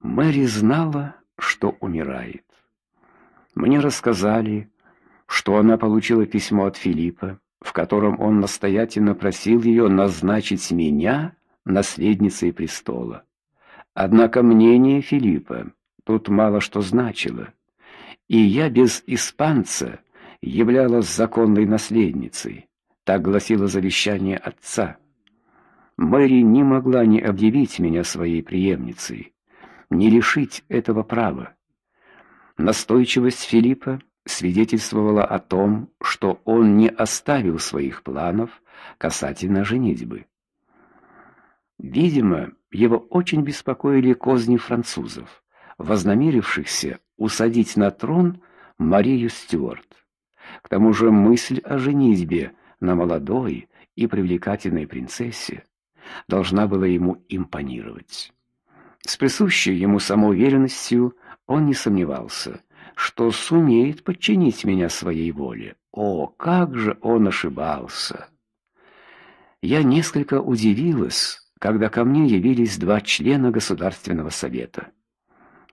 Мэри знала, что умирает. Мне рассказали, что она получила письмо от Филиппа, в котором он настоятельно просил ее назначить меня наследницей престола. Однако мнение Филиппа тут мало что значило, и я без испанца являлась законной наследницей. Так гласило завещание отца. Мэри не могла не объявить меня своей преемницей, не лишить этого права. Настойчивость Филиппа свидетельствовала о том, что он не оставил своих планов касательно женитьбы. Видимо, его очень беспокоили козни французов, вознамерившихся усадить на трон Марию Стюарт. К тому же мысль о женитьбе на молодой и привлекательной принцессе должна была ему импонировать. С присущей ему самоуверенностью он не сомневался, что сумеет подчинить меня своей воле. О, как же он ошибался! Я несколько удивилась, когда ко мне явились два члена Государственного совета.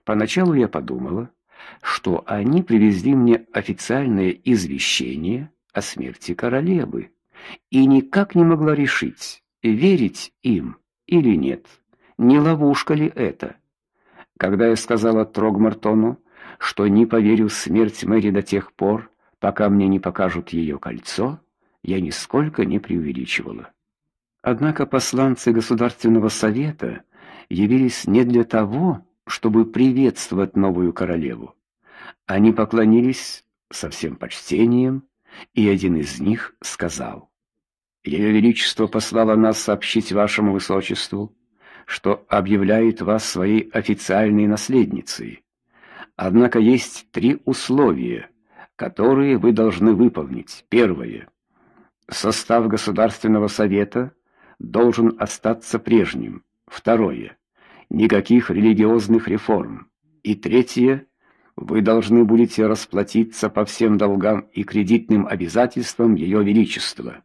Поначалу я подумала, что они привезли мне официальное извещение о смерти королевы, и никак не могла решить, верить им или нет. Не ловушка ли это? Когда я сказала Трогмартону, что не поверю в смерть Мэри до тех пор, пока мне не покажут ее кольцо, я нисколько не преувеличивала. Однако посланцы Государственного совета явились не для того, чтобы приветствовать новую королеву. Они поклонились со всем почтением, и один из них сказал: "Ее величество послало нас сообщить вашему высочеству, что объявляет вас своей официальной наследницей. Однако есть три условия, которые вы должны выполнить. Первое состав Государственного совета должен остаться прежним. Второе никаких религиозных реформ. И третье вы должны будете расплатиться по всем долгам и кредитным обязательствам ее величества.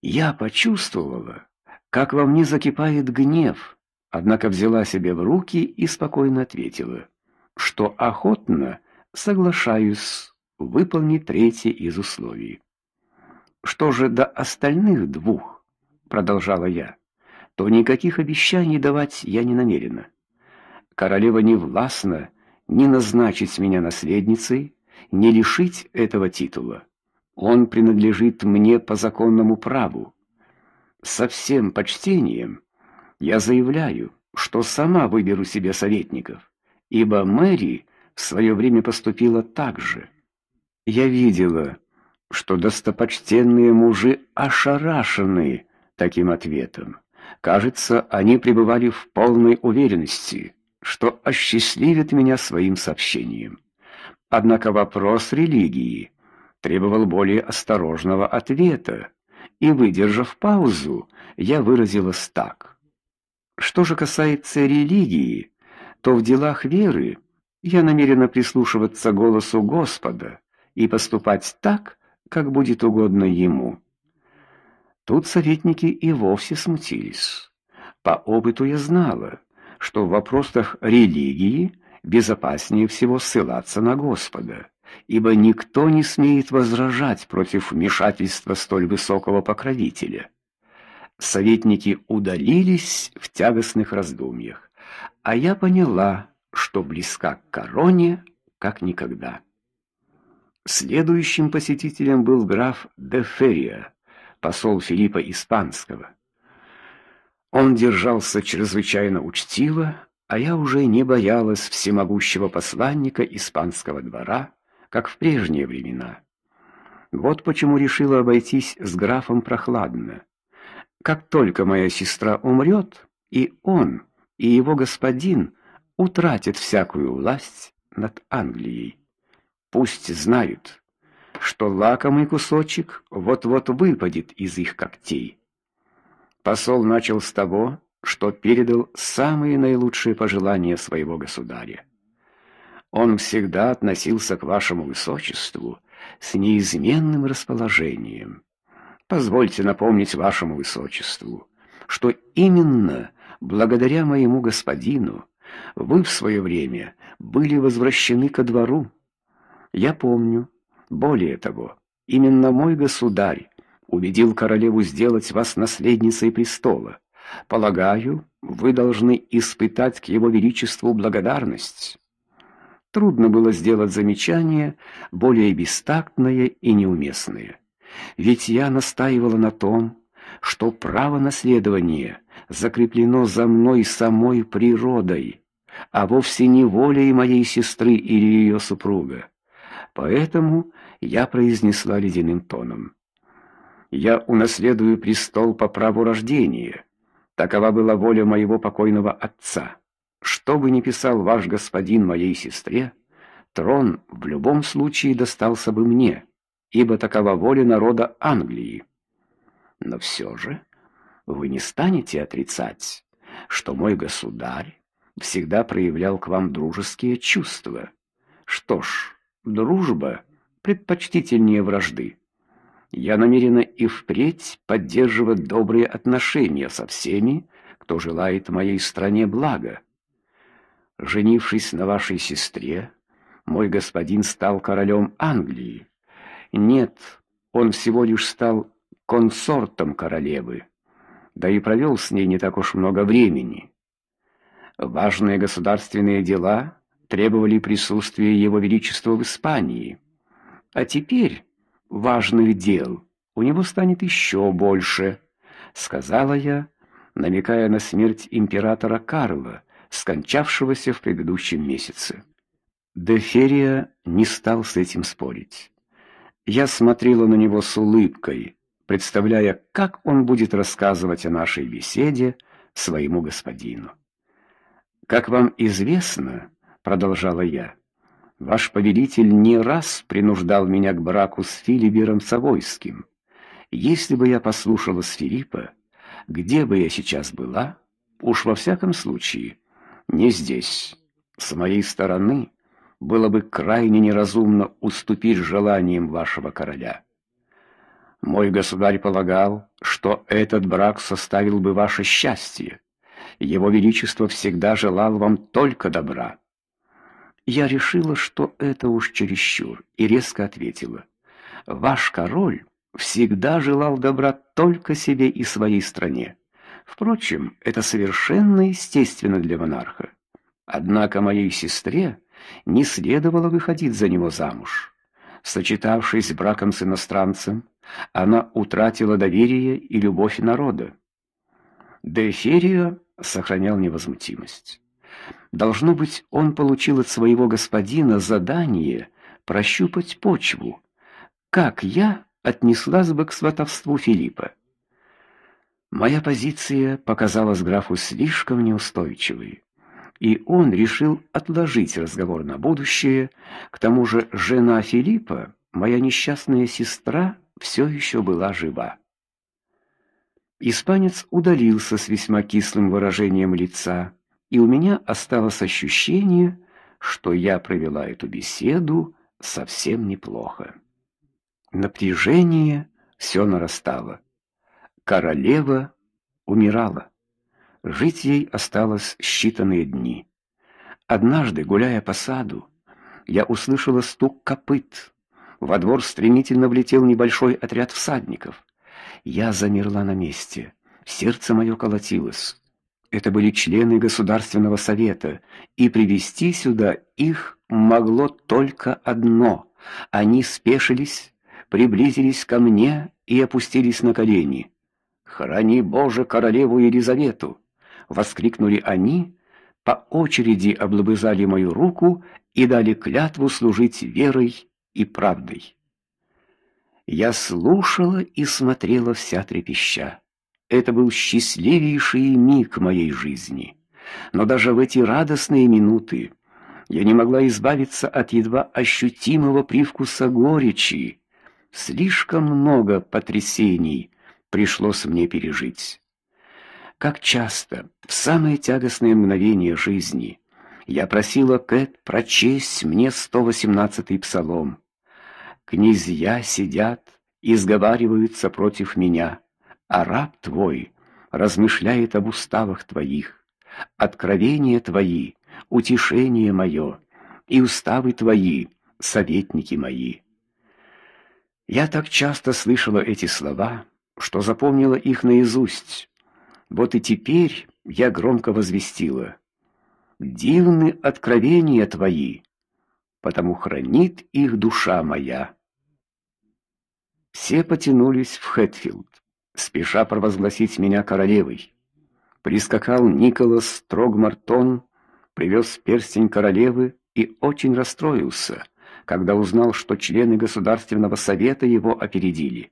Я почувствовала, как во мне закипает гнев, однако взяла себя в руки и спокойно ответила, что охотно соглашаюсь выполнить третье из условий. Что же до остальных двух, продолжала я, то никаких обещаний давать я не намерена. Королева не властна ни назначить меня наследницей, ни лишить этого титула. Он принадлежит мне по законному праву. Со всем почтением я заявляю, что сама выберу себе советников, ибо Мэри в свое время поступила так же. Я видела, что достопочтенные мужи ошарашены таким ответом. Кажется, они пребывали в полной уверенности, что осчастливят меня своим сообщением. Однако вопрос религии требовал более осторожного ответа, и выдержав паузу, я выразилась так: Что же касается религии, то в делах веры я намерена прислушиваться голосу Господа и поступать так, как будет угодно ему. Тут советники и вовсе смутились. По опыту я знала, что в вопросах религии безопаснее всего ссылаться на Господа, ибо никто не смеет возражать против вмешательства столь высокого покровителя. Советники удалились в тягостных раздумьях, а я поняла, что близка к короне как никогда. Следующим посетителем был граф де Ферия, посол Филиппа Испанского. Он держался чрезвычайно учтиво, а я уже не боялась всемогущего посланника испанского двора, как в прежние времена. Вот почему решила обойтись с графом прохладно. Как только моя сестра умрет, и он, и его господин утратят всякую власть над Англией. Пусть знают, что лакомый кусочек вот-вот выпадет из их когтей. Посол начал с того, что передал самые наилучшие пожелания своего государя. Он всегда относился к вашему высочеству с неизменным расположением. Позвольте напомнить вашему высочеству, что именно благодаря моему господину вы в свое время были возвращены ко двору. Я помню, более того, именно мой государь убедил королеву сделать вас наследницей престола. Полагаю, вы должны испытать к его величеству благодарность. Трудно было сделать замечание более бестактное и неуместное. Ведь я настаивала на том, что право наследования закреплено за мной самой природой, а вовсе не волей моей сестры или ее супруга. Поэтому я произнесла ледяным тоном: "Я унаследую престол по праву рождения. Такова была воля моего покойного отца. Что бы ни писал ваш господин моей сестре, трон в любом случае достался бы мне, ибо такова воля народа Англии. Но все же вы не станете отрицать, что мой государь всегда проявлял к вам дружеские чувства. Что ж, дружба предпочтительнее вражды. Я намерена и впредь поддерживать добрые отношения со всеми, кто желает моей стране блага. Женившись на вашей сестре, мой господин стал королем Англии. Нет, он всего лишь стал консортом королевы. Да и провел с ней не так уж много времени. Важные государственные дела требовали присутствия его величества в Испании. А теперь важных дел у него станет еще больше, сказала я, намекая на смерть императора Карла, скончавшегося в предыдущем месяце. Деферия не стал с этим спорить. Я смотрела на него с улыбкой, представляя, как он будет рассказывать о нашей беседе своему господину. Как вам известно, продолжала я, Ваш повелитель не раз принуждал меня к браку с Филибером Савойским. Если бы я послушала Филиппа, где бы я сейчас была? Уж во всяком случае, не здесь. С моей стороны было бы крайне неразумно уступить желаниям вашего короля. Мой государь полагал, что этот брак составил бы ваше счастье. Его величество всегда желал вам только добра. Я решила, что это уж чересчур, и резко ответила: "Ваш король всегда желал добра только себе и своей стране. Впрочем, это совершенно естественно для монарха. Однако моей сестре не следовало выходить за него замуж. Сочетавшись с браком с иностранцем, она утратила доверие и любовь народа. Деферия сохранял невозмутимость. Должно быть, он получил от своего господина задание прощупать почву. Как я отнеслась бы к сватовству Филиппа? Моя позиция показалась графу слишком неустойчивой, и он решил отложить разговор на будущее. К тому же, жена Филиппа, моя несчастная сестра, все еще была жива. Испанец удалился с весьма кислым выражением лица и у меня осталось ощущение, что я провела эту беседу совсем неплохо. Напряжение все нарастало. Королева умирала. Жить ей осталось считанные дни. Однажды, гуляя по саду, я услышала стук копыт. Во двор стремительно влетел небольшой отряд всадников. Я замерла на месте. Сердце мое колотилось. Это были члены Государственного совета, и привести сюда их могло только одно. Они спешились, приблизились ко мне и опустились на колени. "Храни Боже королеву Елизавету!" воскликнули они, по очереди облобызали мою руку и дали клятву служить верой и правдой. Я слушала и смотрела вся трепеща. Это был счастливейший миг моей жизни. Но даже в эти радостные минуты я не могла избавиться от едва ощутимого привкуса горечи. Слишком много потрясений пришлось мне пережить. Как часто в самые тягостные мгновения жизни я просила Кэт прочесть мне 118-й псалом. Князья сидят и сговариваются против меня а раб твой размышляет об уставах твоих. откровения твои, утешение мое, и уставы твои, советники мои. Я так часто слышала эти слова, что запомнила их наизусть. Вот и теперь я громко возвестила: "Дивны откровения твои, потому хранит их душа моя". Все потянулись в Хэтфилд, спеша провозгласить меня королевой. Прискакал Николас Трогмартон, привез перстень королевы и очень расстроился, когда узнал, что члены государственного совета его опередили.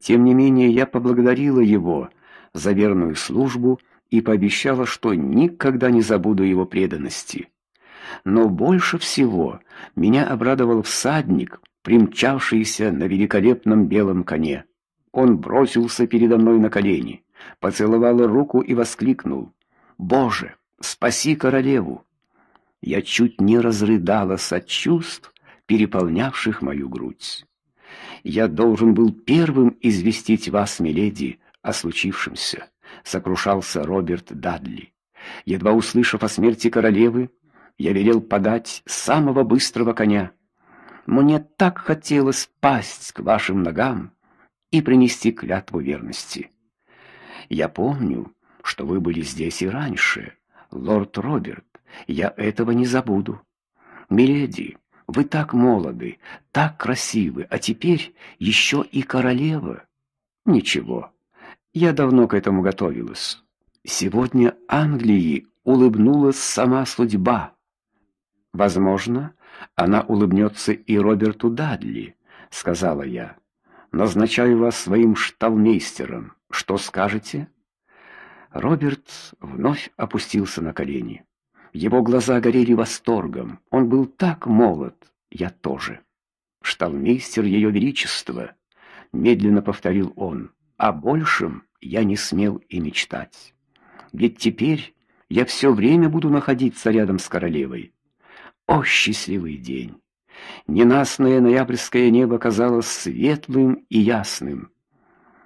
Тем не менее, я поблагодарила его за верную службу и пообещала, что никогда не забуду его преданности. Но больше всего меня обрадовал всадник, примчавшийся на великолепном белом коне. Он бросился передо мной на колени, поцеловал руку и воскликнул: "Боже, спаси королеву!" Я чуть не разрыдалась от чувств, переполнявших мою грудь. Я должен был первым известить вас, миледи, о случившемся, сокрушался Роберт Дадли. Едва услышав о смерти королевы, я велел подать самого быстрого коня. Мне так хотелось пасть к вашим ногам и принести клятву верности. Я помню, что вы были здесь и раньше, лорд Роберт. Я этого не забуду. Миледи, вы так молоды, так красивы, а теперь еще и королева. Ничего. Я давно к этому готовилась. Сегодня Англии улыбнулась сама судьба. Возможно, она улыбнется и Роберту Дадли, сказала я. Назначаю вас своим шталмейстером. Что скажете? Роберт вновь опустился на колени. Его глаза горели восторгом. Он был так молод, я тоже. Шталмейстер ее величества, медленно повторил он. О большем я не смел и мечтать. Ведь теперь я все время буду находиться рядом с королевой. О, счастливый день! Ненастное ноябрьское небо казалось светлым и ясным.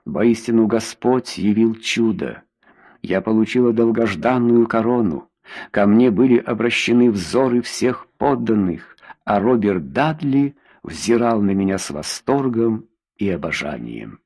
Воистину Господь явил чудо. Я получила долгожданную корону. Ко мне были обращены взоры всех подданных, а Роберт Дадли взирал на меня с восторгом и обожанием.